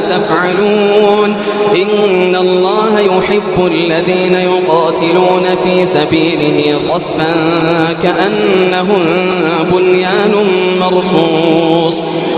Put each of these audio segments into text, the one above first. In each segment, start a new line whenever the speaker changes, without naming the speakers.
تفعلون. إن الله يحب الذين يقاتلون في سبيله صفا كأنهم بنيان مرصوص.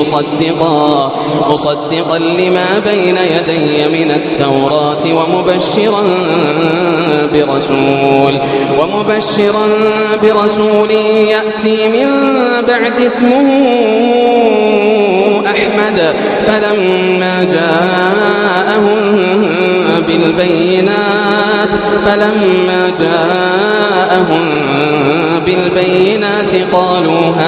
مصدقا مصدقا لما بين يدي من التوراة ومبشرا برسول ومبشرا برسول يأتي من بعد اسمه أحمد فلما جاءهم بالبينات فلما جاءهم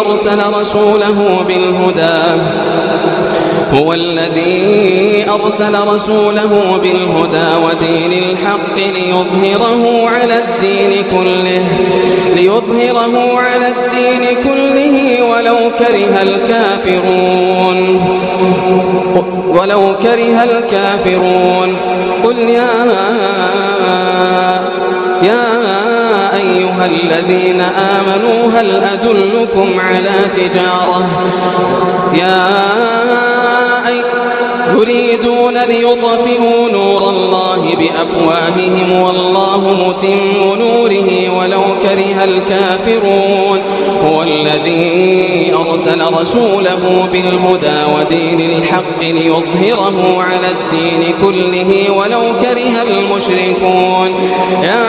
أرسل رسوله بالهدى. هو الذي أرسل رسوله بالهدى ودين الحق ليظهره على الدين كله ليظهره على الدين كله ولو كره الكافرون. ولو كره الكافرون. قل يا يا أيها الذين آمنوا هل أدلكم على تجارة؟ يا يريدون ليطفئوا نور الله بأفواههم والله متم نوره ولو كره الكافرون. هو الذي أرسل رسوله بالهدى ودين الحق ليظهره على الدين كله ولو كره المشركون. يا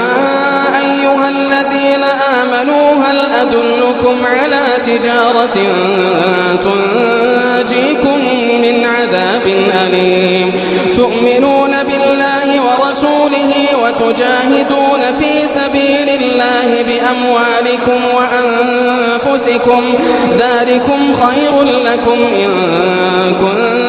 آمنوا هل أدلكم على تجارة تنجيكم من عذاب أليم؟ تؤمنون بالله ورسوله وتجاهدون في سبيل الله بأموالكم وأنفسكم. ذلكم خير لكم إن كنتم